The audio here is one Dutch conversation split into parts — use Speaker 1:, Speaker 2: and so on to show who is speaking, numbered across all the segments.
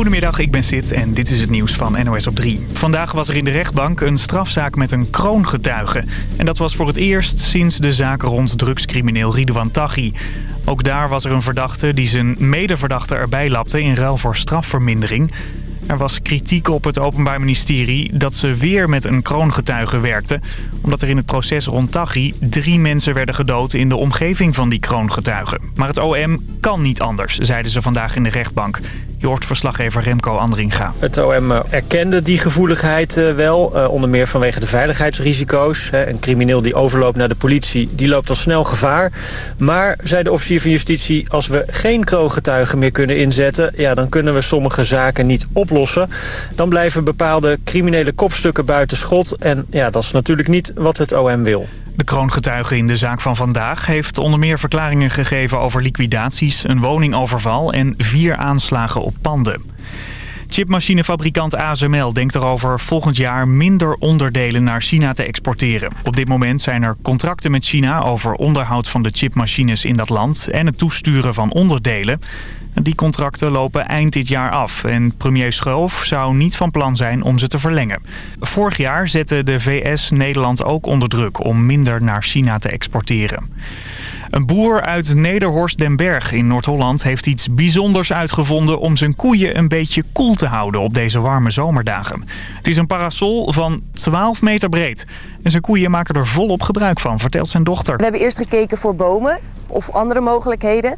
Speaker 1: Goedemiddag, ik ben Sid en dit is het nieuws van NOS op 3. Vandaag was er in de rechtbank een strafzaak met een kroongetuige. En dat was voor het eerst sinds de zaak rond drugscrimineel Ridouan Taghi. Ook daar was er een verdachte die zijn medeverdachte erbij lapte in ruil voor strafvermindering. Er was kritiek op het Openbaar Ministerie dat ze weer met een kroongetuige werkten. Omdat er in het proces rond Taghi drie mensen werden gedood in de omgeving van die kroongetuigen. Maar het OM kan niet anders, zeiden ze vandaag in de rechtbank. Je hoort verslaggever Remco Andringa.
Speaker 2: Het OM eh, erkende die gevoeligheid eh, wel, eh, onder meer vanwege de veiligheidsrisico's. Een crimineel die overloopt naar de politie, die loopt al snel gevaar. Maar, zei de officier van justitie, als we geen kroongetuigen meer kunnen inzetten... Ja, dan kunnen we sommige zaken niet oplossen. Dan blijven bepaalde criminele kopstukken buiten schot. En ja, dat is natuurlijk niet wat het OM wil.
Speaker 1: De kroongetuige in de zaak van vandaag heeft onder meer verklaringen gegeven over liquidaties, een woningoverval en vier aanslagen op panden. Chipmachinefabrikant ASML denkt erover volgend jaar minder onderdelen naar China te exporteren. Op dit moment zijn er contracten met China over onderhoud van de chipmachines in dat land en het toesturen van onderdelen. Die contracten lopen eind dit jaar af en premier Schoof zou niet van plan zijn om ze te verlengen. Vorig jaar zette de VS Nederland ook onder druk om minder naar China te exporteren. Een boer uit Nederhorst den Berg in Noord-Holland heeft iets bijzonders uitgevonden om zijn koeien een beetje koel te houden op deze warme zomerdagen. Het is een parasol van 12 meter breed. En zijn koeien maken er volop gebruik van, vertelt zijn dochter.
Speaker 3: We hebben eerst gekeken voor bomen of andere mogelijkheden.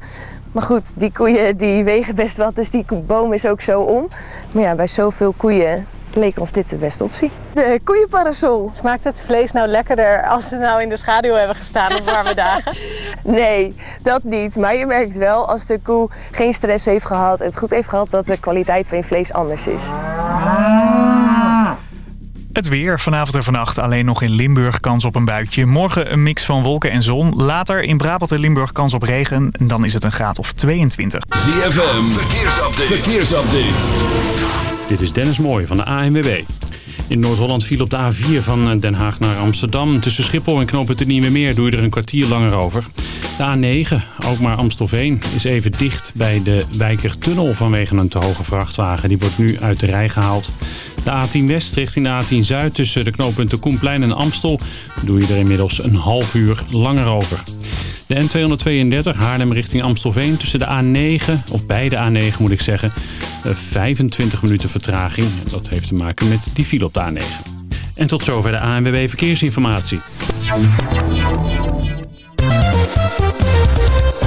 Speaker 3: Maar goed, die koeien die wegen best wat, dus die boom is ook zo om. Maar ja, bij zoveel koeien leek ons dit de beste optie. De koeienparasol.
Speaker 4: Smaakt het vlees nou lekkerder als ze nou in de schaduw hebben gestaan op warme dagen?
Speaker 3: Nee, dat niet. Maar je merkt wel als de koe geen stress heeft gehad en het goed heeft gehad dat de kwaliteit van je vlees anders is.
Speaker 1: Het weer. Vanavond en vannacht alleen nog in Limburg kans op een buitje. Morgen een mix van wolken en zon. Later in Brabant en Limburg kans op regen. En dan is het een graad of 22.
Speaker 5: ZFM. Verkeersupdate. Verkeersupdate.
Speaker 6: Dit is Dennis Mooij van de ANWB. In Noord-Holland viel op de A4 van Den Haag naar Amsterdam. Tussen Schiphol en Knoop het Nieuwe Meer doe je er een kwartier langer over. De A9, ook maar Amstelveen, is even dicht bij de Wijkertunnel vanwege een te hoge vrachtwagen. Die wordt nu uit de rij gehaald. De A10 West richting de A10 Zuid tussen de knooppunten Koenplein en Amstel doe je er inmiddels een half uur langer over. De N232 Haarlem richting Amstelveen tussen de A9, of bij de A9 moet ik zeggen, 25 minuten vertraging. Dat heeft te maken met die file op de A9. En tot zover de ANWB Verkeersinformatie.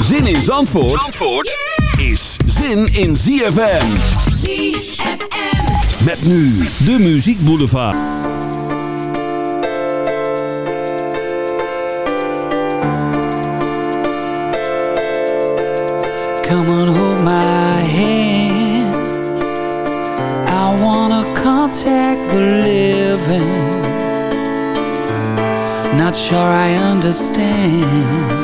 Speaker 5: Zin in Zandvoort, Zandvoort is zin in ZFM.
Speaker 7: ZFM.
Speaker 5: Met nu de Muziek Boulevard.
Speaker 8: Come on, hold my hand. I wanna contact the living. Not sure I understand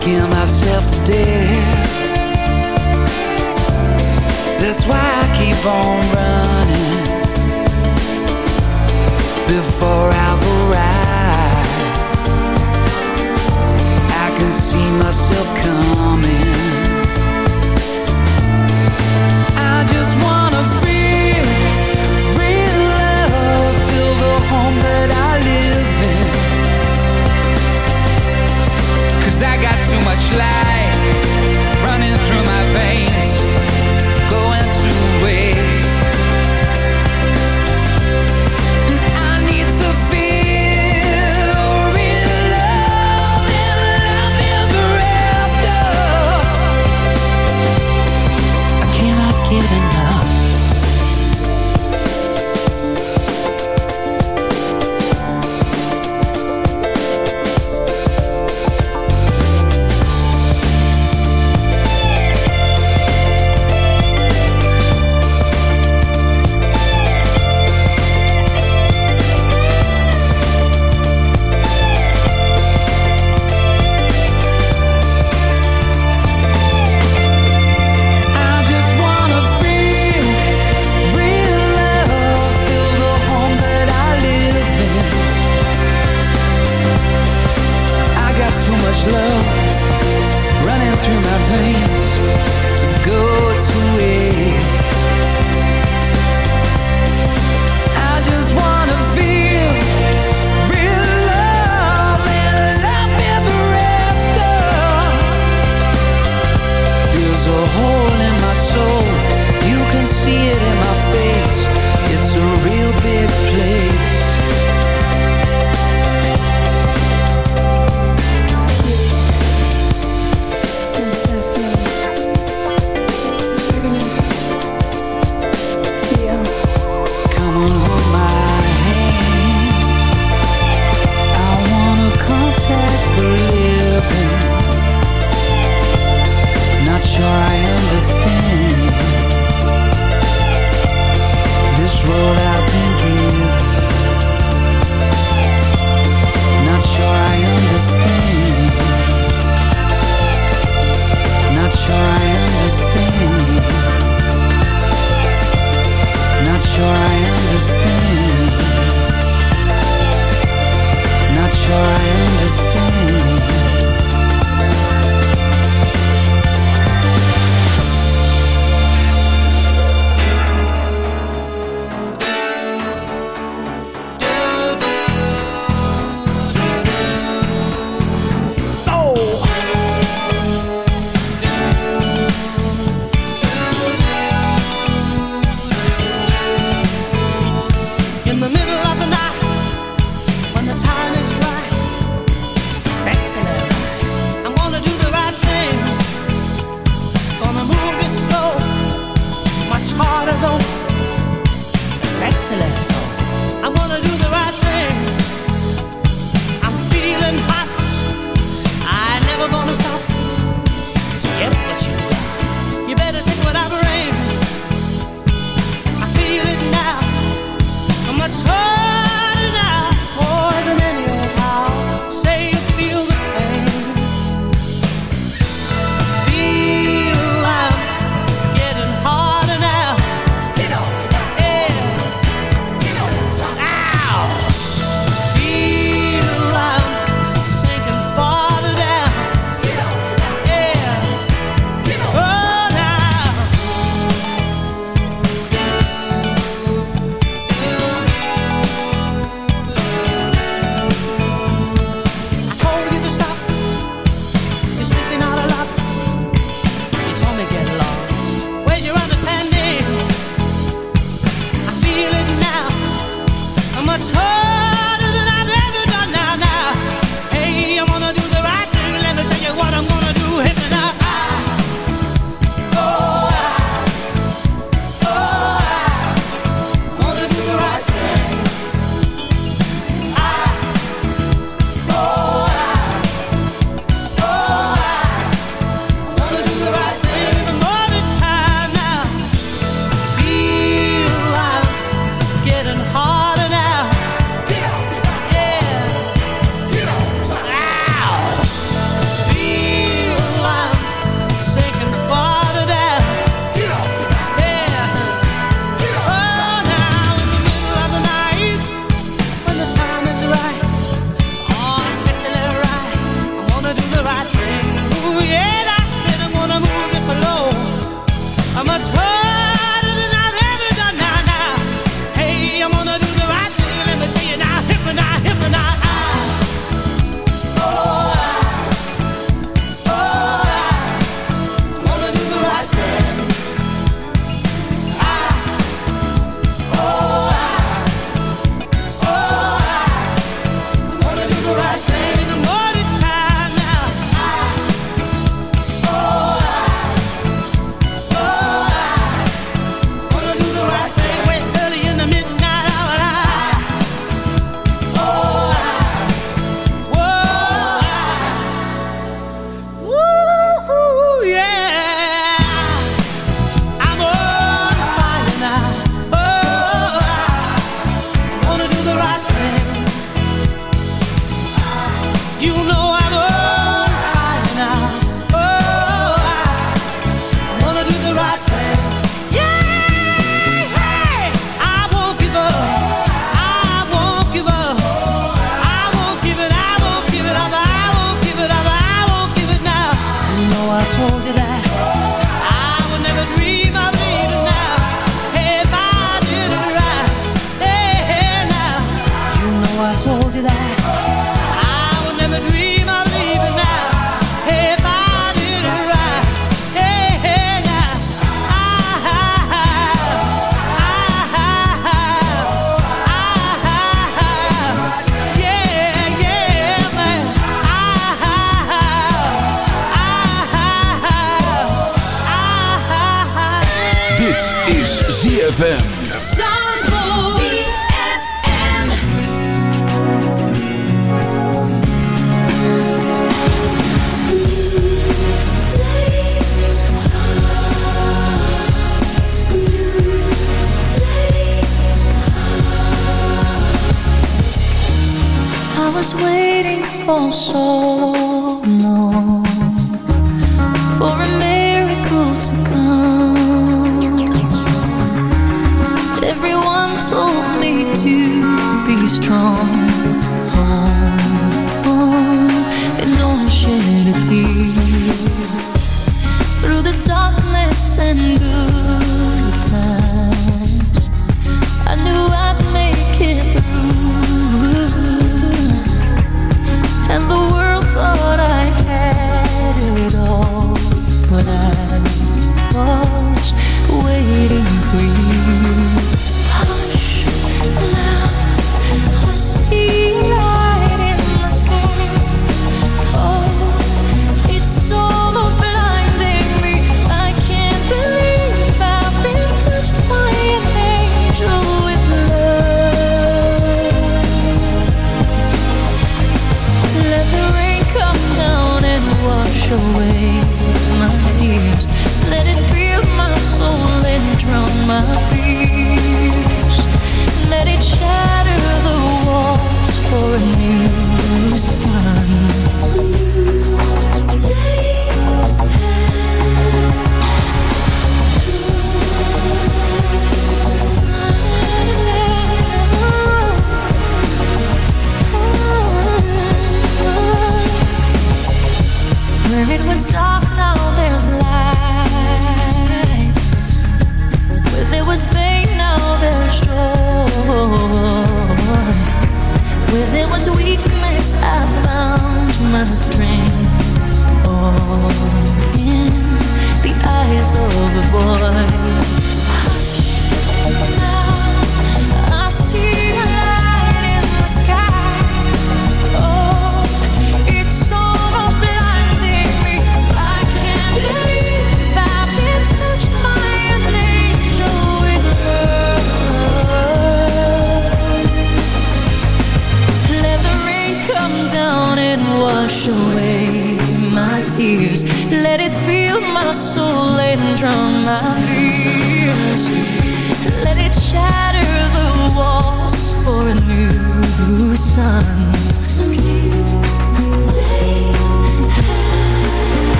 Speaker 8: scare myself to death. That's why I keep on running Before I've I can see myself coming. I just wanna feel real love Feel the home that I Cause I got too much
Speaker 7: light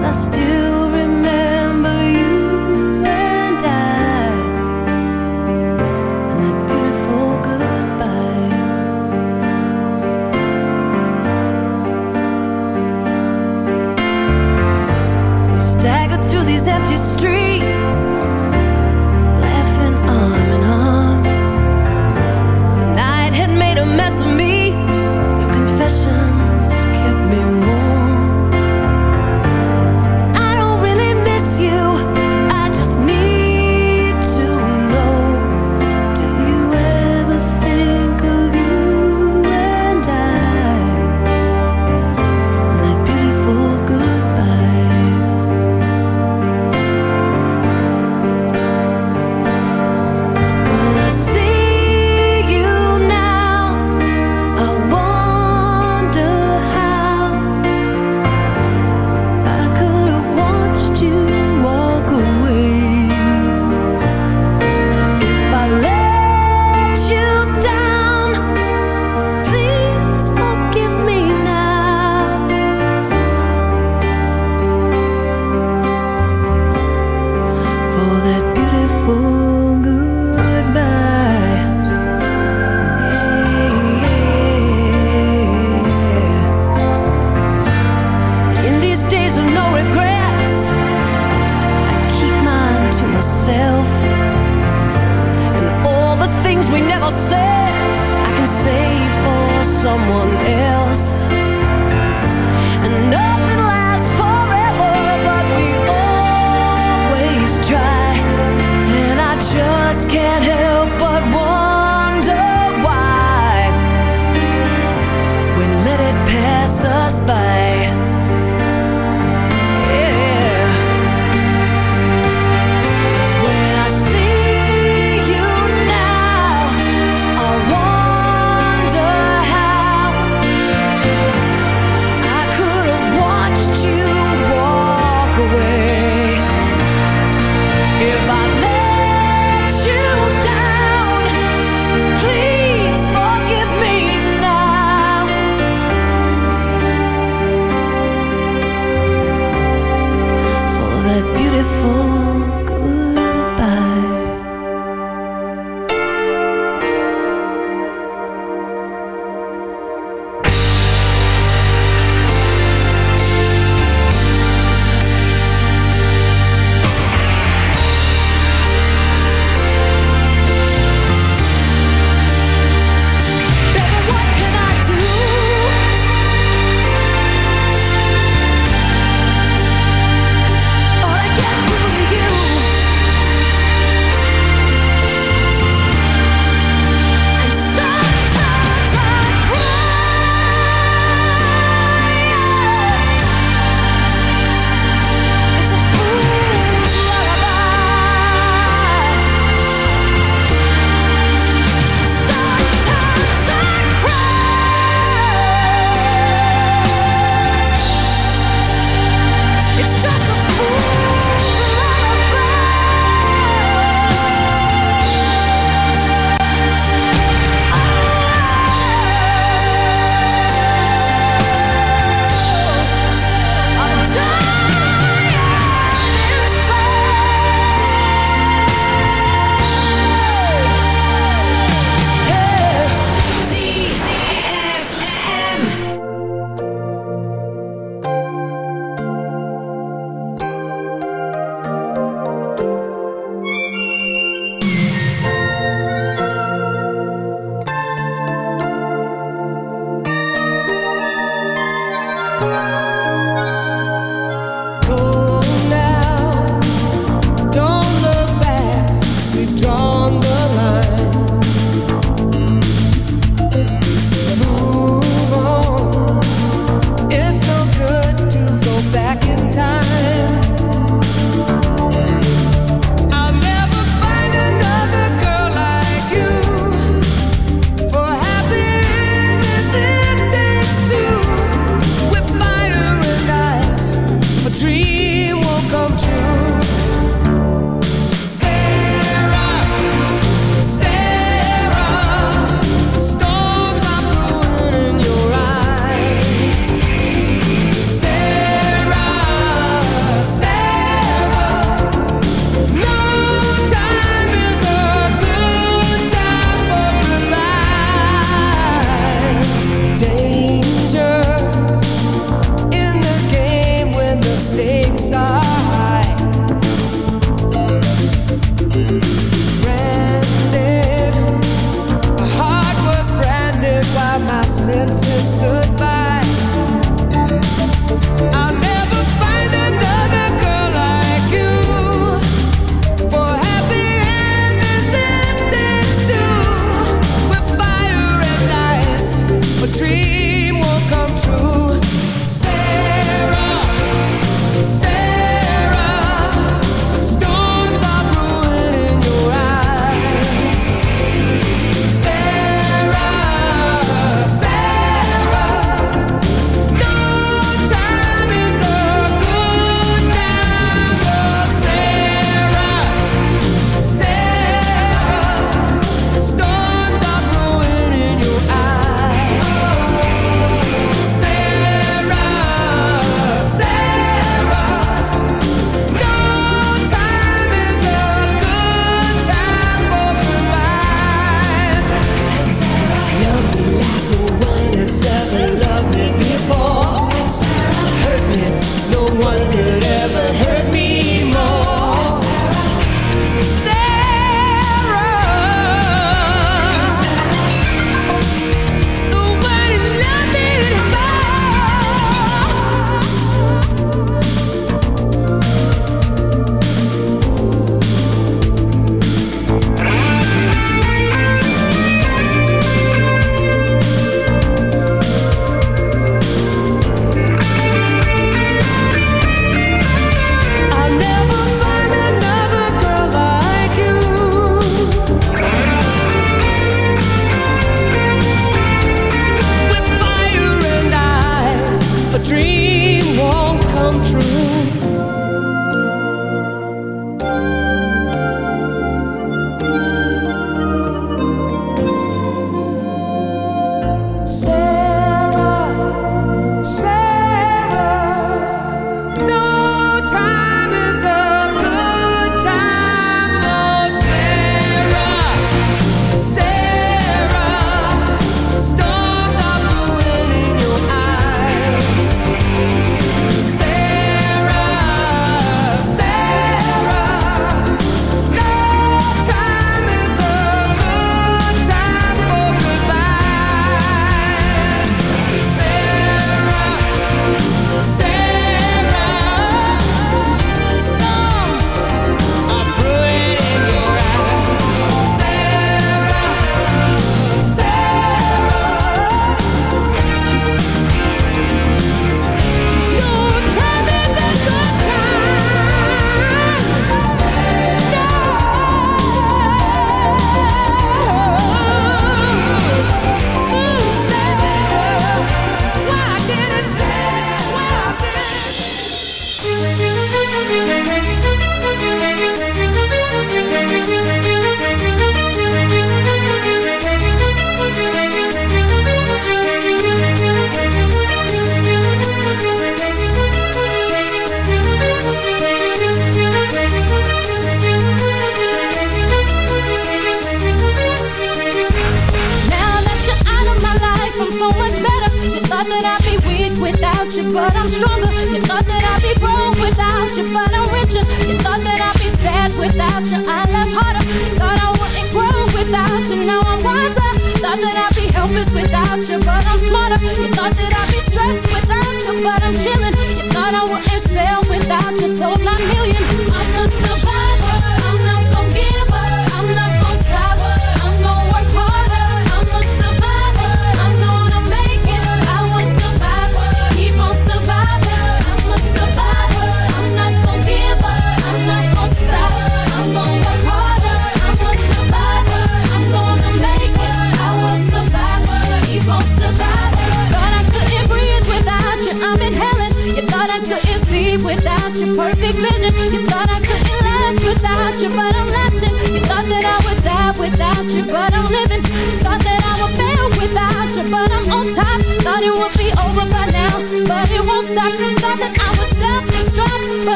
Speaker 7: I
Speaker 9: still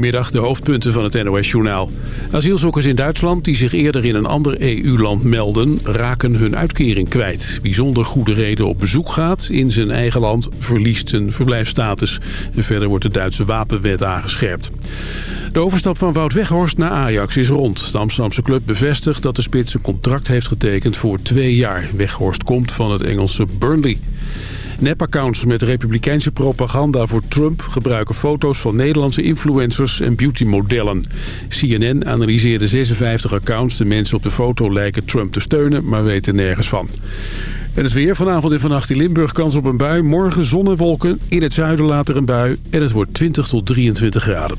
Speaker 10: Goedemiddag, de hoofdpunten van het NOS-journaal. Asielzoekers in Duitsland die zich eerder in een ander EU-land melden... raken hun uitkering kwijt. Wie zonder goede reden op bezoek gaat in zijn eigen land... verliest zijn verblijfsstatus. En verder wordt de Duitse wapenwet aangescherpt. De overstap van Wout Weghorst naar Ajax is rond. De Amsterdamse club bevestigt dat de spits een contract heeft getekend voor twee jaar. Weghorst komt van het Engelse Burnley. Nep-accounts met republikeinse propaganda voor Trump... gebruiken foto's van Nederlandse influencers en beautymodellen. CNN analyseerde 56 accounts. De mensen op de foto lijken Trump te steunen, maar weten nergens van. En het weer vanavond en vannacht in Limburg kans op een bui. Morgen zon en wolken, in het zuiden later een bui. En het wordt 20 tot 23 graden.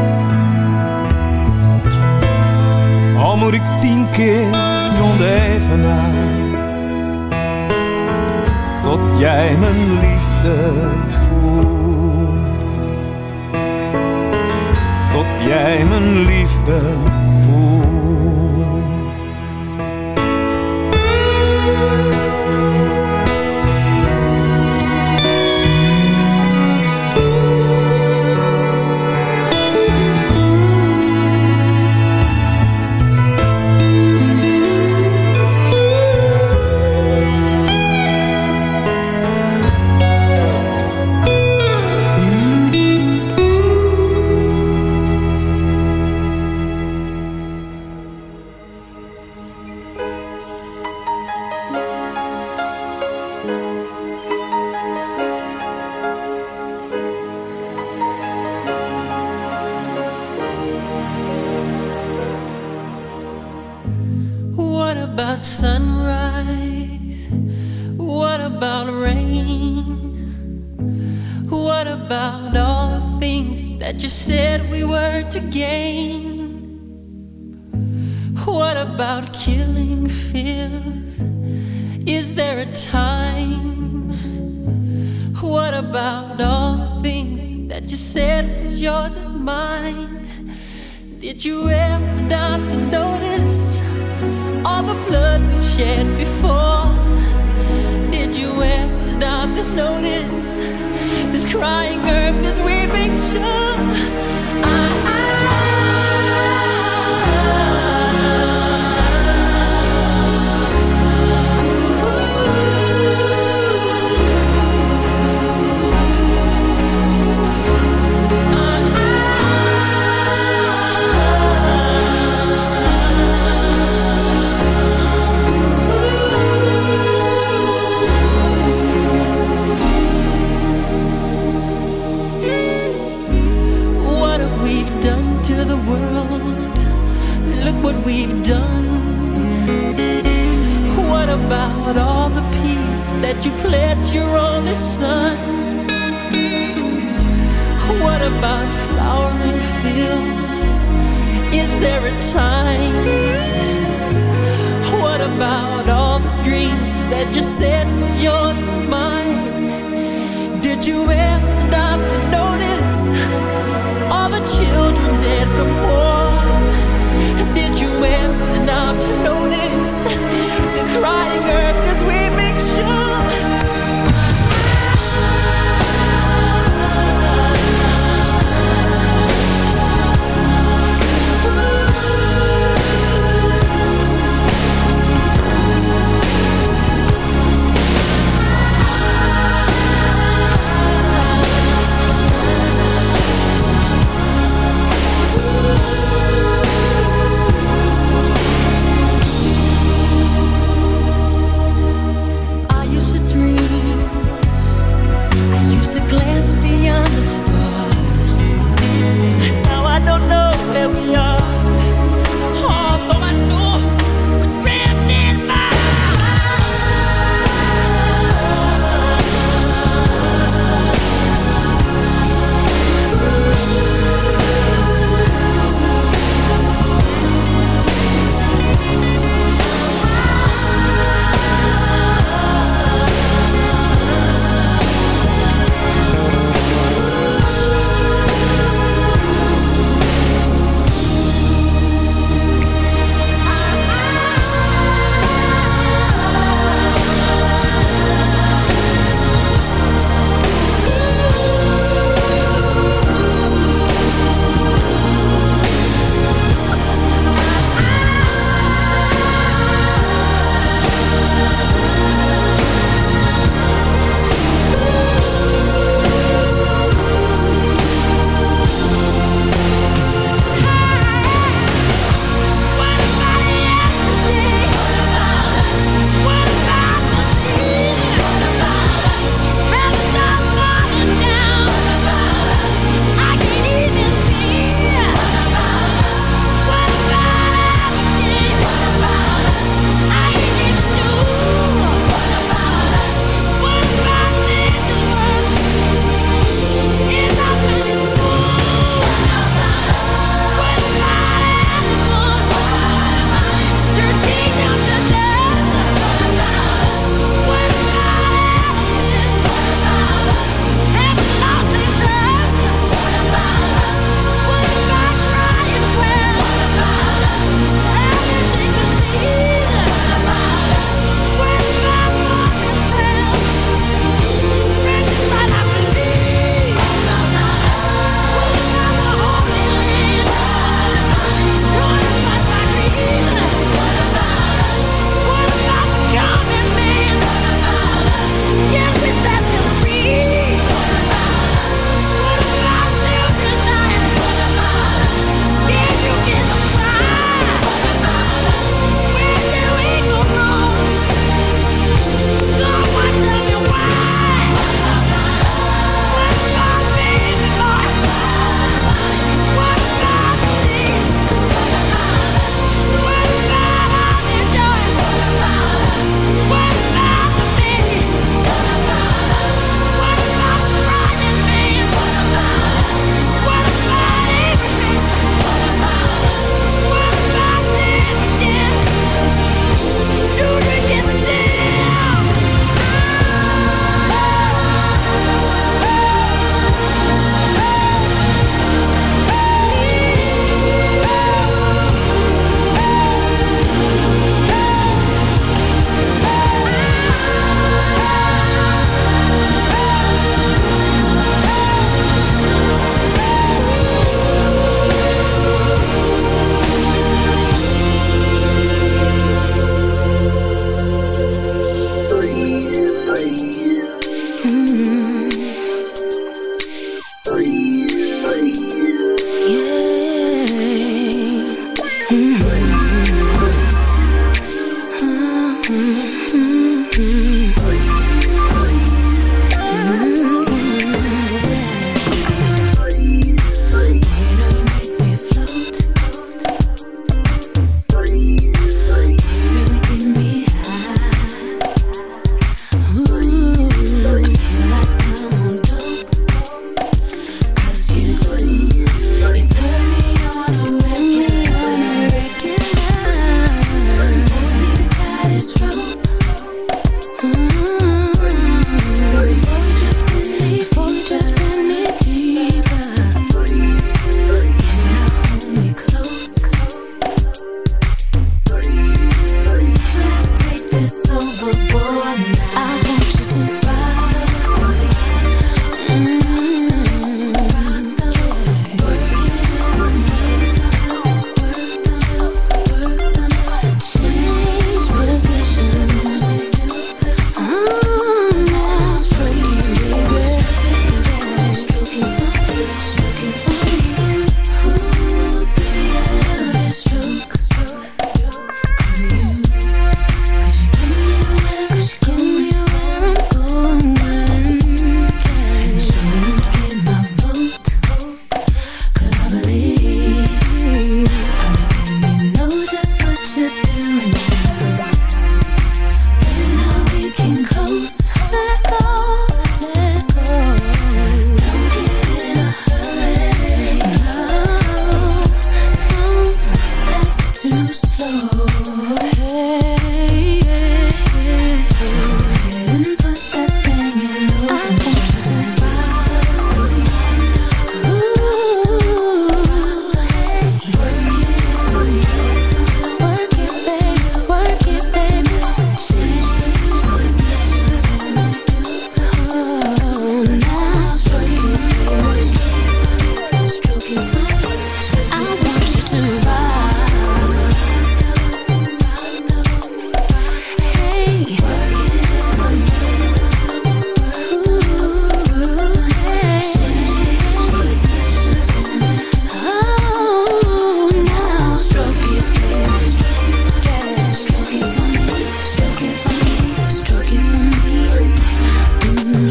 Speaker 11: Al moet ik tien keer rondevenaar. Tot jij mijn liefde voelt. Tot jij mijn liefde voelt.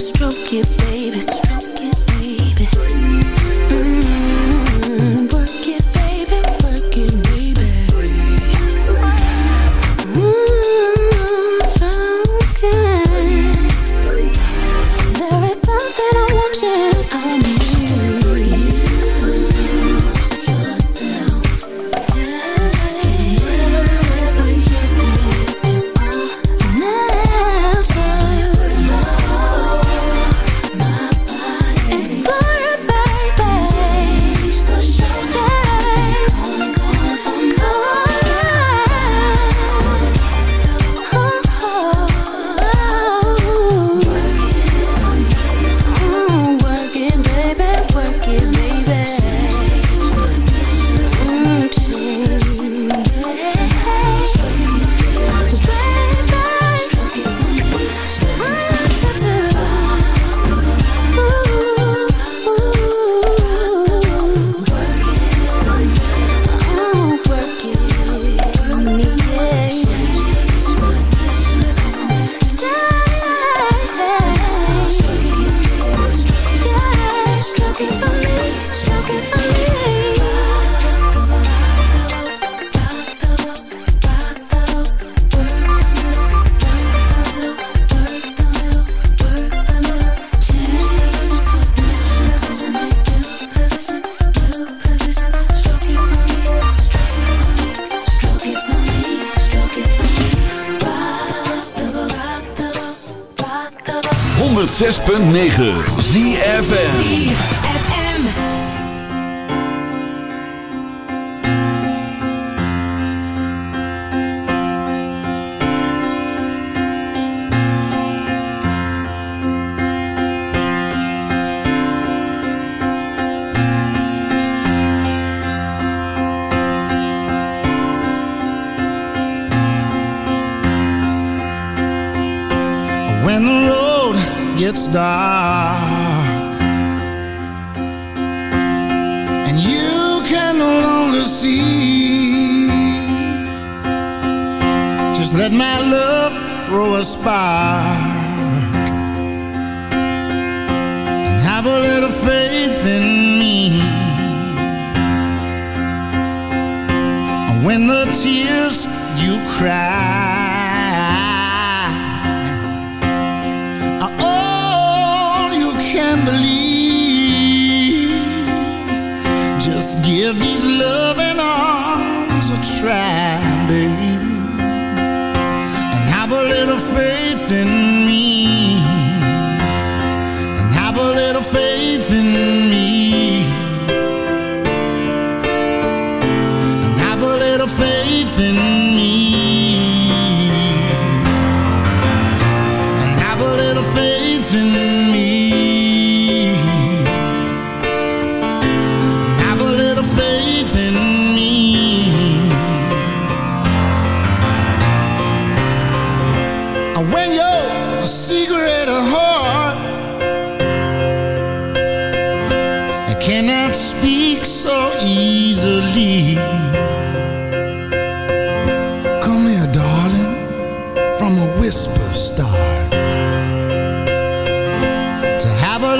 Speaker 12: Stroke it, baby.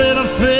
Speaker 12: little fish.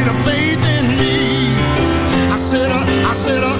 Speaker 12: little faith in me. I said, I, I said,
Speaker 13: I.